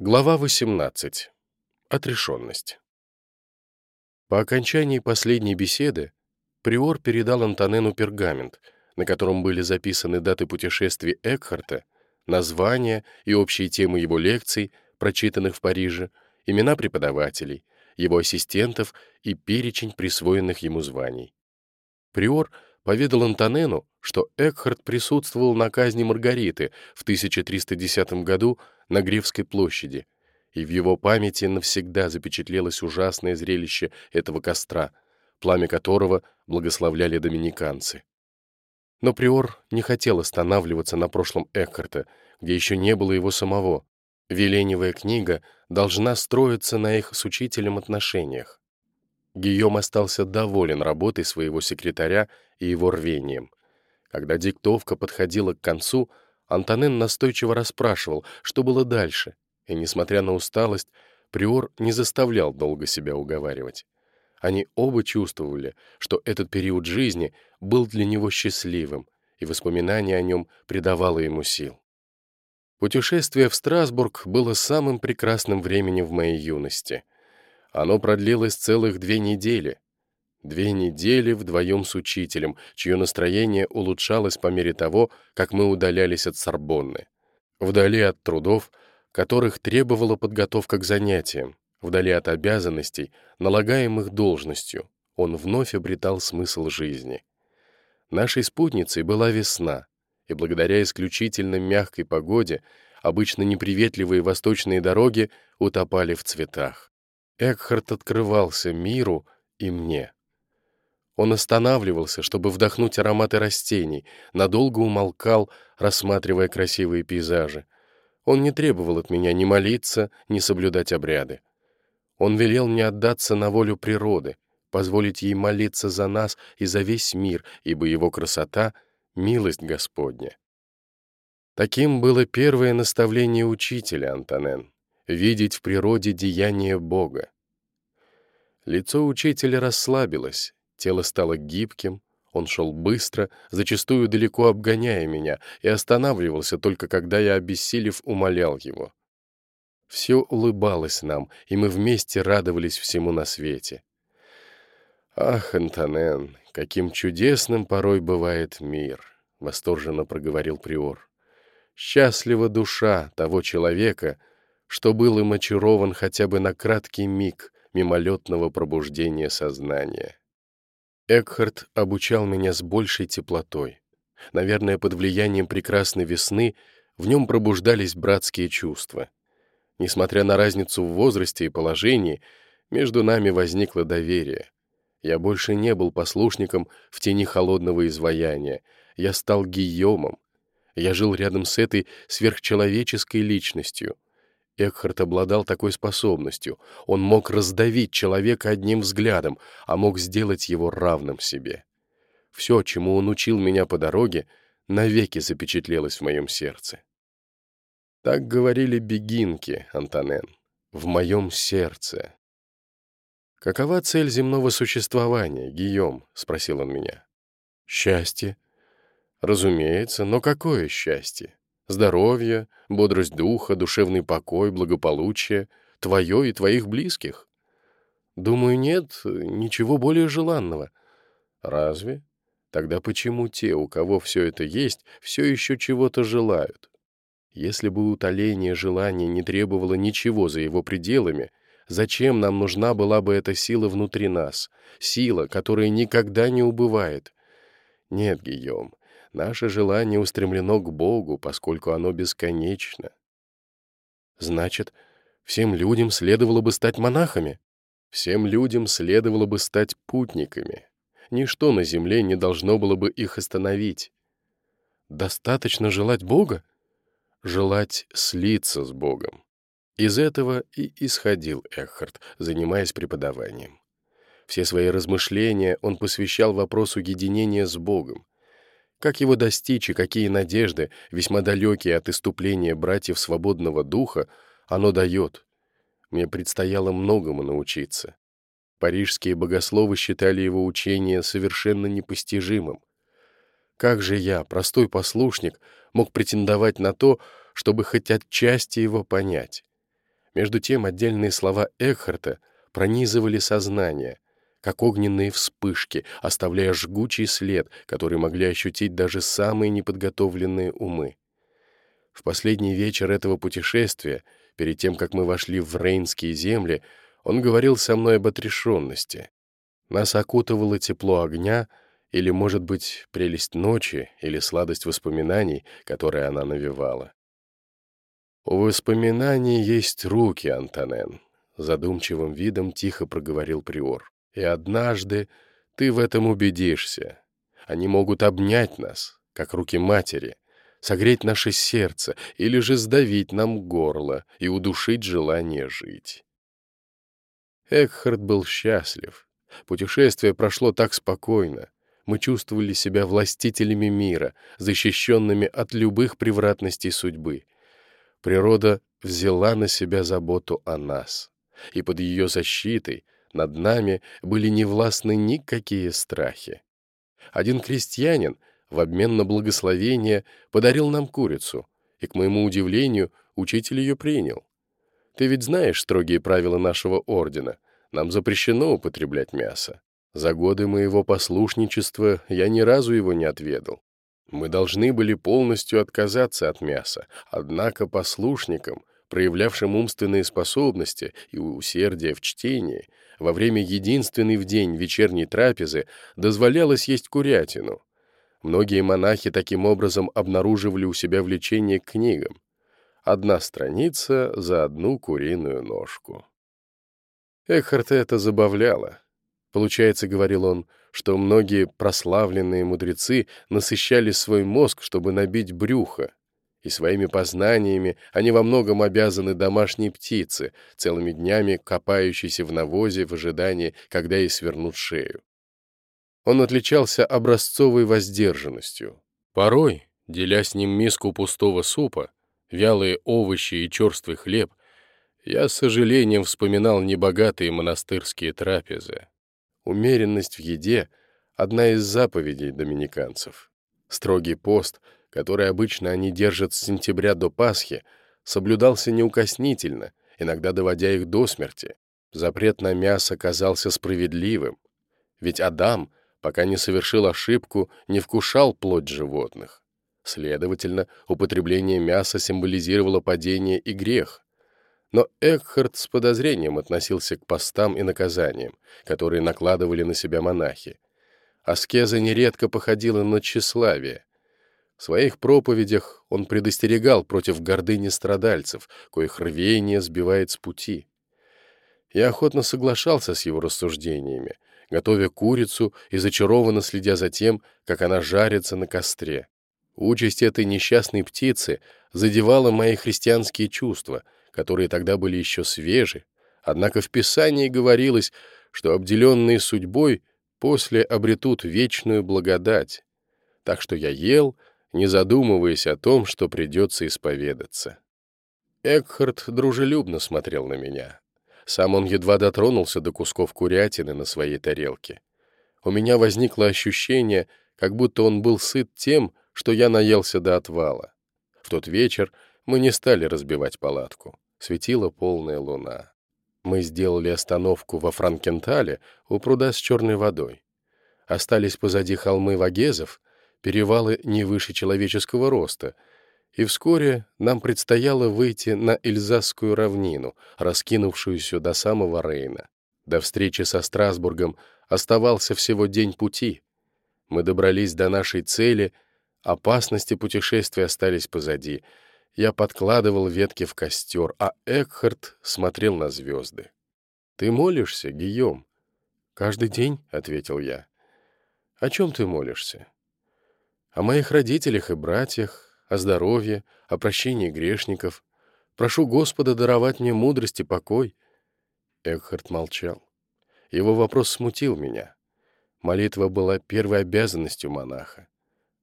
Глава 18. Отрешенность. По окончании последней беседы Приор передал Антонену пергамент, на котором были записаны даты путешествий Экхарта, названия и общие темы его лекций, прочитанных в Париже, имена преподавателей, его ассистентов и перечень присвоенных ему званий. Приор поведал Антонену, что Экхарт присутствовал на казни Маргариты в 1310 году на Гревской площади, и в его памяти навсегда запечатлелось ужасное зрелище этого костра, пламя которого благословляли доминиканцы. Но Приор не хотел останавливаться на прошлом Экхарта, где еще не было его самого. Веленевая книга должна строиться на их с учителем отношениях. Гийом остался доволен работой своего секретаря и его рвением. Когда диктовка подходила к концу, Антонен настойчиво расспрашивал, что было дальше, и, несмотря на усталость, Приор не заставлял долго себя уговаривать. Они оба чувствовали, что этот период жизни был для него счастливым, и воспоминание о нем придавало ему сил. Путешествие в Страсбург было самым прекрасным временем в моей юности. Оно продлилось целых две недели, Две недели вдвоем с учителем, чье настроение улучшалось по мере того, как мы удалялись от Сорбонны. Вдали от трудов, которых требовала подготовка к занятиям, вдали от обязанностей, налагаемых должностью, он вновь обретал смысл жизни. Нашей спутницей была весна, и благодаря исключительно мягкой погоде обычно неприветливые восточные дороги утопали в цветах. Экхарт открывался миру и мне. Он останавливался, чтобы вдохнуть ароматы растений, надолго умолкал, рассматривая красивые пейзажи. Он не требовал от меня ни молиться, ни соблюдать обряды. Он велел мне отдаться на волю природы, позволить ей молиться за нас и за весь мир, ибо его красота — милость Господня. Таким было первое наставление учителя, Антонен — видеть в природе деяние Бога. Лицо учителя расслабилось, Тело стало гибким, он шел быстро, зачастую далеко обгоняя меня, и останавливался только когда я, обессилев, умолял его. Все улыбалось нам, и мы вместе радовались всему на свете. «Ах, Антонен, каким чудесным порой бывает мир!» — восторженно проговорил Приор. «Счастлива душа того человека, что был им очарован хотя бы на краткий миг мимолетного пробуждения сознания». Экхард обучал меня с большей теплотой. Наверное, под влиянием прекрасной весны в нем пробуждались братские чувства. Несмотря на разницу в возрасте и положении, между нами возникло доверие. Я больше не был послушником в тени холодного изваяния. Я стал Гийомом. Я жил рядом с этой сверхчеловеческой личностью — Экхарт обладал такой способностью. Он мог раздавить человека одним взглядом, а мог сделать его равным себе. Все, чему он учил меня по дороге, навеки запечатлелось в моем сердце. Так говорили бегинки, Антонен, в моем сердце. «Какова цель земного существования, Гийом?» — спросил он меня. «Счастье». «Разумеется, но какое счастье? Здоровье, бодрость духа, душевный покой, благополучие, твое и твоих близких? Думаю, нет ничего более желанного. Разве? Тогда почему те, у кого все это есть, все еще чего-то желают? Если бы утоление желания не требовало ничего за его пределами, зачем нам нужна была бы эта сила внутри нас, сила, которая никогда не убывает? Нет, Гийом, Наше желание устремлено к Богу, поскольку оно бесконечно. Значит, всем людям следовало бы стать монахами? Всем людям следовало бы стать путниками. Ничто на земле не должно было бы их остановить. Достаточно желать Бога? Желать слиться с Богом. Из этого и исходил Эхард, занимаясь преподаванием. Все свои размышления он посвящал вопросу единения с Богом, как его достичь и какие надежды, весьма далекие от иступления братьев свободного духа, оно дает. Мне предстояло многому научиться. Парижские богословы считали его учение совершенно непостижимым. Как же я, простой послушник, мог претендовать на то, чтобы хоть отчасти его понять? Между тем отдельные слова Экхарта пронизывали сознание, как огненные вспышки, оставляя жгучий след, который могли ощутить даже самые неподготовленные умы. В последний вечер этого путешествия, перед тем, как мы вошли в Рейнские земли, он говорил со мной об отрешенности. Нас окутывало тепло огня, или, может быть, прелесть ночи, или сладость воспоминаний, которые она навевала. «У воспоминаний есть руки, Антонен», — задумчивым видом тихо проговорил Приор. «И однажды ты в этом убедишься. Они могут обнять нас, как руки матери, согреть наше сердце или же сдавить нам горло и удушить желание жить». Экхард был счастлив. Путешествие прошло так спокойно. Мы чувствовали себя властителями мира, защищенными от любых превратностей судьбы — Природа взяла на себя заботу о нас, и под ее защитой над нами были невластны никакие страхи. Один крестьянин в обмен на благословение подарил нам курицу, и, к моему удивлению, учитель ее принял. Ты ведь знаешь строгие правила нашего ордена. Нам запрещено употреблять мясо. За годы моего послушничества я ни разу его не отведал. Мы должны были полностью отказаться от мяса, однако послушникам, проявлявшим умственные способности и усердие в чтении, во время единственной в день вечерней трапезы дозволялось есть курятину. Многие монахи таким образом обнаруживали у себя влечение к книгам. Одна страница за одну куриную ножку. Эхарта это забавляло. Получается, — говорил он, — что многие прославленные мудрецы насыщали свой мозг, чтобы набить брюхо, и своими познаниями они во многом обязаны домашней птице, целыми днями копающейся в навозе в ожидании, когда ей свернут шею. Он отличался образцовой воздержанностью. Порой, деля с ним миску пустого супа, вялые овощи и черствый хлеб, я с сожалением вспоминал небогатые монастырские трапезы. Умеренность в еде — одна из заповедей доминиканцев. Строгий пост, который обычно они держат с сентября до Пасхи, соблюдался неукоснительно, иногда доводя их до смерти. Запрет на мясо казался справедливым, ведь Адам, пока не совершил ошибку, не вкушал плоть животных. Следовательно, употребление мяса символизировало падение и грех. Но Экхард с подозрением относился к постам и наказаниям, которые накладывали на себя монахи. Аскеза нередко походила на тщеславие. В своих проповедях он предостерегал против гордыни страдальцев, коих рвение сбивает с пути. Я охотно соглашался с его рассуждениями, готовя курицу и зачарованно следя за тем, как она жарится на костре. Участь этой несчастной птицы задевала мои христианские чувства — которые тогда были еще свежи, однако в Писании говорилось, что обделенные судьбой после обретут вечную благодать. Так что я ел, не задумываясь о том, что придется исповедаться. Экхард дружелюбно смотрел на меня. Сам он едва дотронулся до кусков курятины на своей тарелке. У меня возникло ощущение, как будто он был сыт тем, что я наелся до отвала. В тот вечер мы не стали разбивать палатку светила полная луна. Мы сделали остановку во Франкентале у пруда с черной водой. Остались позади холмы Вагезов, перевалы не выше человеческого роста, и вскоре нам предстояло выйти на Эльзасскую равнину, раскинувшуюся до самого Рейна. До встречи со Страсбургом оставался всего день пути. Мы добрались до нашей цели, опасности путешествия остались позади — я подкладывал ветки в костер, а Экхард смотрел на звезды. «Ты молишься, Гийом?» «Каждый день», — ответил я. «О чем ты молишься?» «О моих родителях и братьях, о здоровье, о прощении грешников. Прошу Господа даровать мне мудрость и покой». Экхард молчал. Его вопрос смутил меня. Молитва была первой обязанностью монаха.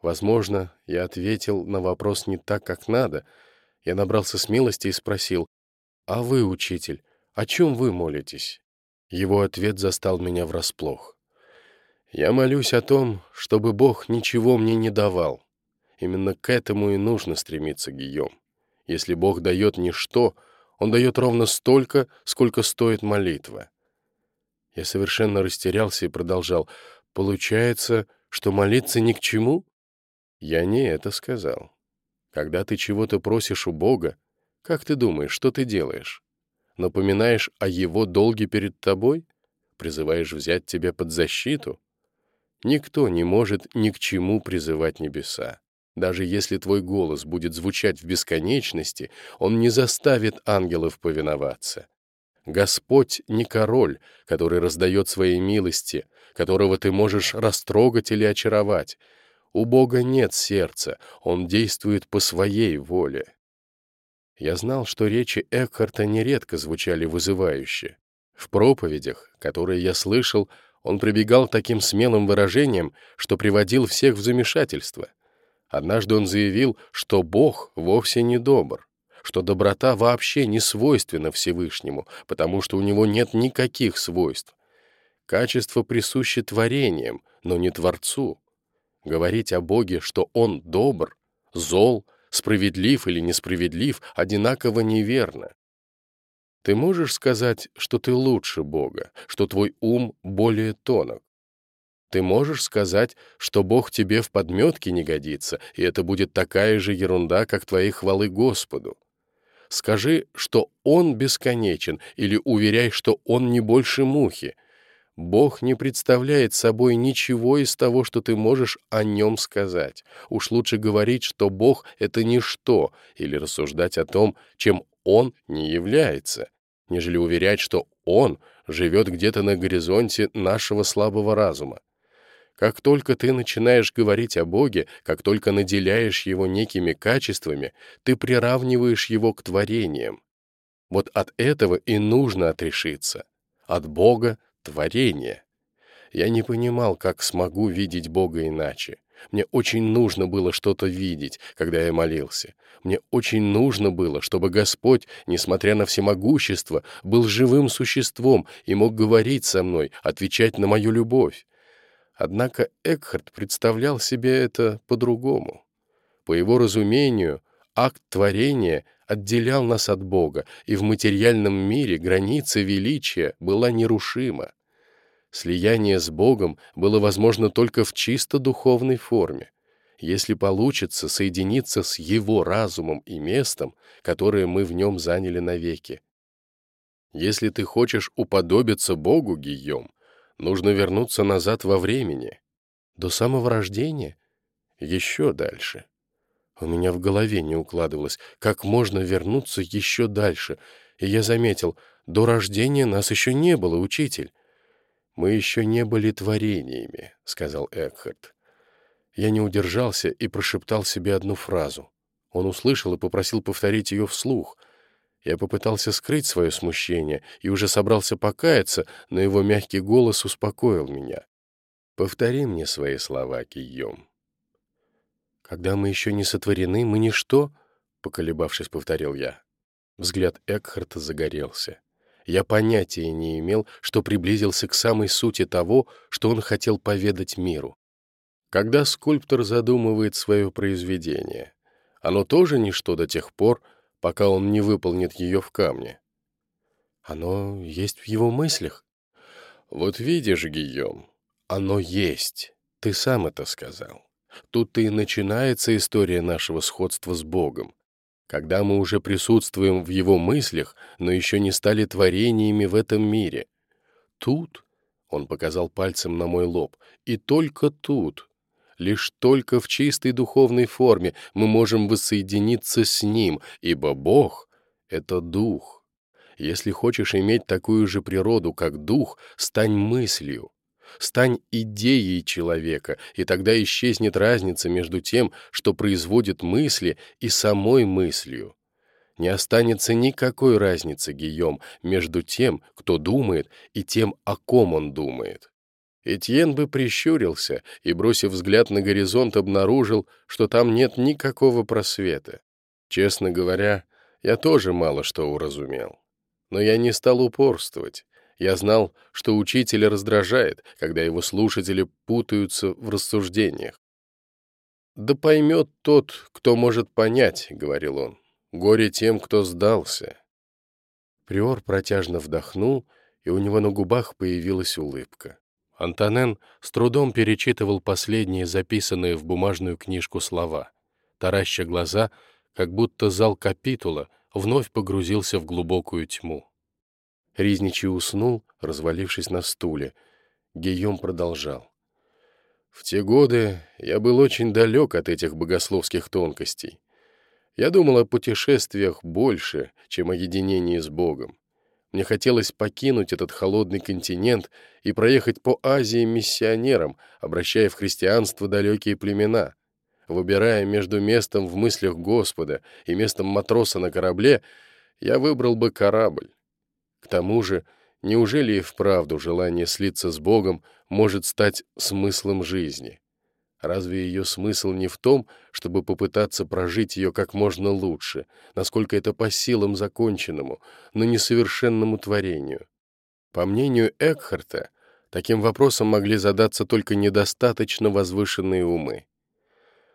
Возможно, я ответил на вопрос не так, как надо. Я набрался смелости и спросил, «А вы, учитель, о чем вы молитесь?» Его ответ застал меня врасплох. «Я молюсь о том, чтобы Бог ничего мне не давал. Именно к этому и нужно стремиться, Гийом. Если Бог дает ничто, Он дает ровно столько, сколько стоит молитва. Я совершенно растерялся и продолжал. Получается, что молиться ни к чему? Я не это сказал. Когда ты чего-то просишь у Бога, как ты думаешь, что ты делаешь? Напоминаешь о Его долге перед тобой? Призываешь взять тебя под защиту? Никто не может ни к чему призывать небеса. Даже если твой голос будет звучать в бесконечности, он не заставит ангелов повиноваться. Господь не король, который раздает свои милости, которого ты можешь растрогать или очаровать. У Бога нет сердца, Он действует по своей воле. Я знал, что речи Экхарта нередко звучали вызывающе. В проповедях, которые я слышал, он прибегал таким смелым выражением, что приводил всех в замешательство. Однажды он заявил, что Бог вовсе не добр, что доброта вообще не свойственна Всевышнему, потому что у него нет никаких свойств. Качество присуще творениям, но не Творцу. Говорить о Боге, что Он добр, зол, справедлив или несправедлив, одинаково неверно. Ты можешь сказать, что ты лучше Бога, что твой ум более тонок. Ты можешь сказать, что Бог тебе в подметке не годится, и это будет такая же ерунда, как твои хвалы Господу. Скажи, что Он бесконечен, или уверяй, что Он не больше мухи. Бог не представляет собой ничего из того, что ты можешь о Нем сказать. Уж лучше говорить, что Бог — это ничто, или рассуждать о том, чем Он не является, нежели уверять, что Он живет где-то на горизонте нашего слабого разума. Как только ты начинаешь говорить о Боге, как только наделяешь Его некими качествами, ты приравниваешь Его к творениям. Вот от этого и нужно отрешиться. От Бога — творение. Я не понимал, как смогу видеть Бога иначе. Мне очень нужно было что-то видеть, когда я молился. Мне очень нужно было, чтобы Господь, несмотря на всемогущество, был живым существом и мог говорить со мной, отвечать на мою любовь. Однако Экхард представлял себе это по-другому. По его разумению, акт творения отделял нас от Бога, и в материальном мире граница величия была нерушима. Слияние с Богом было возможно только в чисто духовной форме, если получится соединиться с Его разумом и местом, которое мы в нем заняли навеки. Если ты хочешь уподобиться Богу, Гийом, Нужно вернуться назад во времени. До самого рождения? Еще дальше. У меня в голове не укладывалось, как можно вернуться еще дальше. И я заметил, до рождения нас еще не было, учитель. «Мы еще не были творениями», — сказал Экхард. Я не удержался и прошептал себе одну фразу. Он услышал и попросил повторить ее вслух — я попытался скрыть свое смущение и уже собрался покаяться, но его мягкий голос успокоил меня. «Повтори мне свои слова, Кийом». «Когда мы еще не сотворены, мы ничто», — поколебавшись, повторил я. Взгляд Экхарта загорелся. Я понятия не имел, что приблизился к самой сути того, что он хотел поведать миру. Когда скульптор задумывает свое произведение, оно тоже ничто до тех пор, пока он не выполнит ее в камне. Оно есть в его мыслях. Вот видишь, Гийом, оно есть. Ты сам это сказал. Тут-то и начинается история нашего сходства с Богом. Когда мы уже присутствуем в его мыслях, но еще не стали творениями в этом мире. Тут, он показал пальцем на мой лоб, и только тут Лишь только в чистой духовной форме мы можем воссоединиться с Ним, ибо Бог — это Дух. Если хочешь иметь такую же природу, как Дух, стань мыслью. Стань идеей человека, и тогда исчезнет разница между тем, что производит мысли, и самой мыслью. Не останется никакой разницы, Гийом, между тем, кто думает, и тем, о ком он думает. Этьен бы прищурился и, бросив взгляд на горизонт, обнаружил, что там нет никакого просвета. Честно говоря, я тоже мало что уразумел. Но я не стал упорствовать. Я знал, что учителя раздражает, когда его слушатели путаются в рассуждениях. «Да поймет тот, кто может понять», — говорил он. «Горе тем, кто сдался». Приор протяжно вдохнул, и у него на губах появилась улыбка. Антонен с трудом перечитывал последние записанные в бумажную книжку слова. Тараща глаза, как будто зал капитула вновь погрузился в глубокую тьму. Ризничий уснул, развалившись на стуле. Гийом продолжал. «В те годы я был очень далек от этих богословских тонкостей. Я думал о путешествиях больше, чем о единении с Богом. Мне хотелось покинуть этот холодный континент и проехать по Азии миссионерам, обращая в христианство далекие племена. Выбирая между местом в мыслях Господа и местом матроса на корабле, я выбрал бы корабль. К тому же, неужели и вправду желание слиться с Богом может стать смыслом жизни? Разве ее смысл не в том, чтобы попытаться прожить ее как можно лучше, насколько это по силам законченному, но несовершенному творению? По мнению Экхарта, таким вопросом могли задаться только недостаточно возвышенные умы.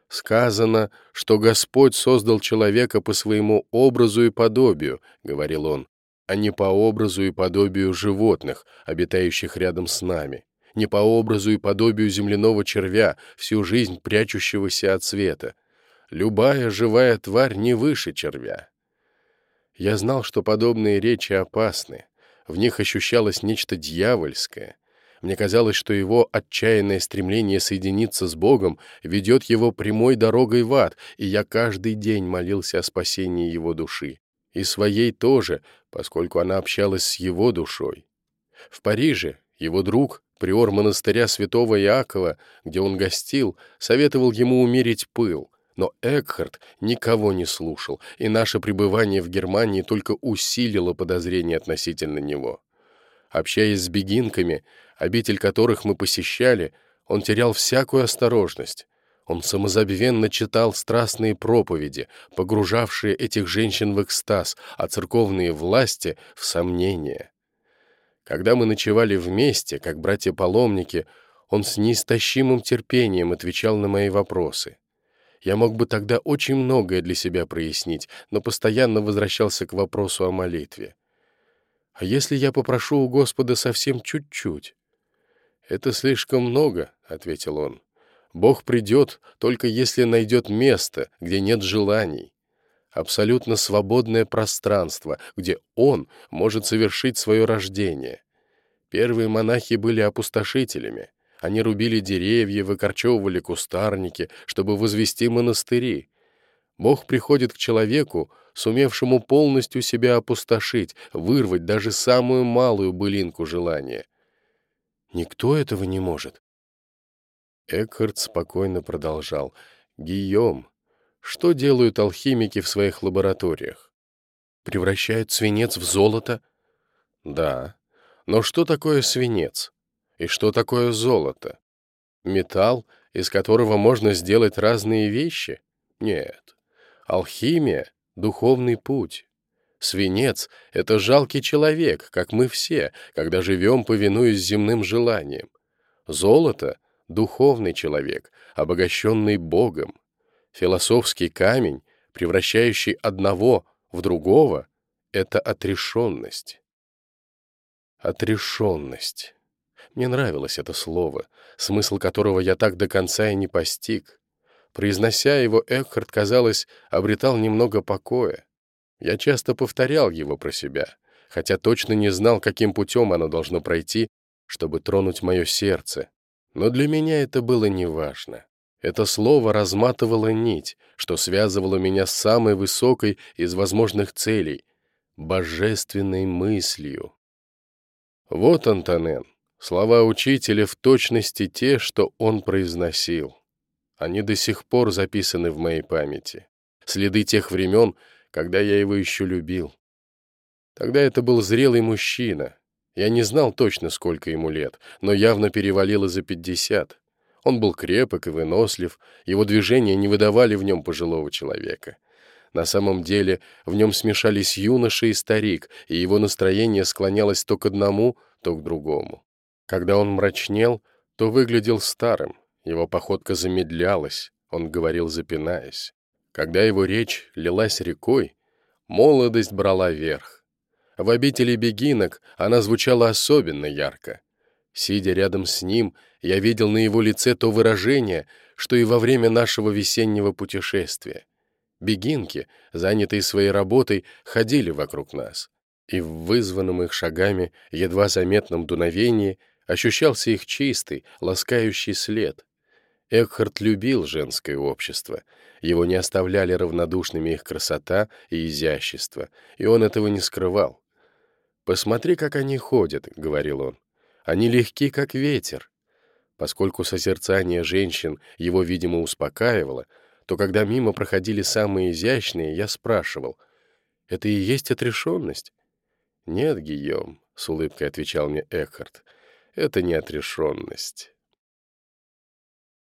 «Сказано, что Господь создал человека по своему образу и подобию», — говорил он, «а не по образу и подобию животных, обитающих рядом с нами» не по образу и подобию земляного червя, всю жизнь прячущегося от света. Любая живая тварь не выше червя. Я знал, что подобные речи опасны. В них ощущалось нечто дьявольское. Мне казалось, что его отчаянное стремление соединиться с Богом ведет его прямой дорогой в ад, и я каждый день молился о спасении его души. И своей тоже, поскольку она общалась с его душой. В Париже его друг, Приор монастыря святого Иакова, где он гостил, советовал ему умерить пыл, но Экхард никого не слушал, и наше пребывание в Германии только усилило подозрения относительно него. Общаясь с бегинками, обитель которых мы посещали, он терял всякую осторожность. Он самозабвенно читал страстные проповеди, погружавшие этих женщин в экстаз, а церковные власти — в сомнения. Когда мы ночевали вместе, как братья-паломники, он с неистощимым терпением отвечал на мои вопросы. Я мог бы тогда очень многое для себя прояснить, но постоянно возвращался к вопросу о молитве. «А если я попрошу у Господа совсем чуть-чуть?» «Это слишком много», — ответил он. «Бог придет, только если найдет место, где нет желаний абсолютно свободное пространство, где он может совершить свое рождение. Первые монахи были опустошителями. Они рубили деревья, выкорчевывали кустарники, чтобы возвести монастыри. Бог приходит к человеку, сумевшему полностью себя опустошить, вырвать даже самую малую былинку желания. Никто этого не может. Экхард спокойно продолжал. «Гийом, что делают алхимики в своих лабораториях? Превращают свинец в золото? Да. Но что такое свинец? И что такое золото? Металл, из которого можно сделать разные вещи? Нет. Алхимия — духовный путь. Свинец — это жалкий человек, как мы все, когда живем, повинуясь земным желаниям. Золото — духовный человек, обогащенный Богом. Философский камень, превращающий одного в другого, — это отрешенность. Отрешенность. Мне нравилось это слово, смысл которого я так до конца и не постиг. Произнося его, Экхард, казалось, обретал немного покоя. Я часто повторял его про себя, хотя точно не знал, каким путем оно должно пройти, чтобы тронуть мое сердце. Но для меня это было неважно. Это слово разматывало нить, что связывало меня с самой высокой из возможных целей — божественной мыслью. Вот, Антонен, слова учителя в точности те, что он произносил. Они до сих пор записаны в моей памяти. Следы тех времен, когда я его еще любил. Тогда это был зрелый мужчина. Я не знал точно, сколько ему лет, но явно перевалило за пятьдесят. Он был крепок и вынослив, его движения не выдавали в нем пожилого человека. На самом деле в нем смешались юноша и старик, и его настроение склонялось то к одному, то к другому. Когда он мрачнел, то выглядел старым, его походка замедлялась, он говорил запинаясь. Когда его речь лилась рекой, молодость брала верх. В обители бегинок она звучала особенно ярко. Сидя рядом с ним, я видел на его лице то выражение, что и во время нашего весеннего путешествия. Бегинки, занятые своей работой, ходили вокруг нас, и в вызванном их шагами едва заметном дуновении ощущался их чистый, ласкающий след. Экхард любил женское общество. Его не оставляли равнодушными их красота и изящество, и он этого не скрывал. «Посмотри, как они ходят», — говорил он. «Они легки, как ветер». Поскольку созерцание женщин его, видимо, успокаивало, то когда мимо проходили самые изящные, я спрашивал, «Это и есть отрешенность?» «Нет, Гийом», — с улыбкой отвечал мне Экхард, — «это не отрешенность.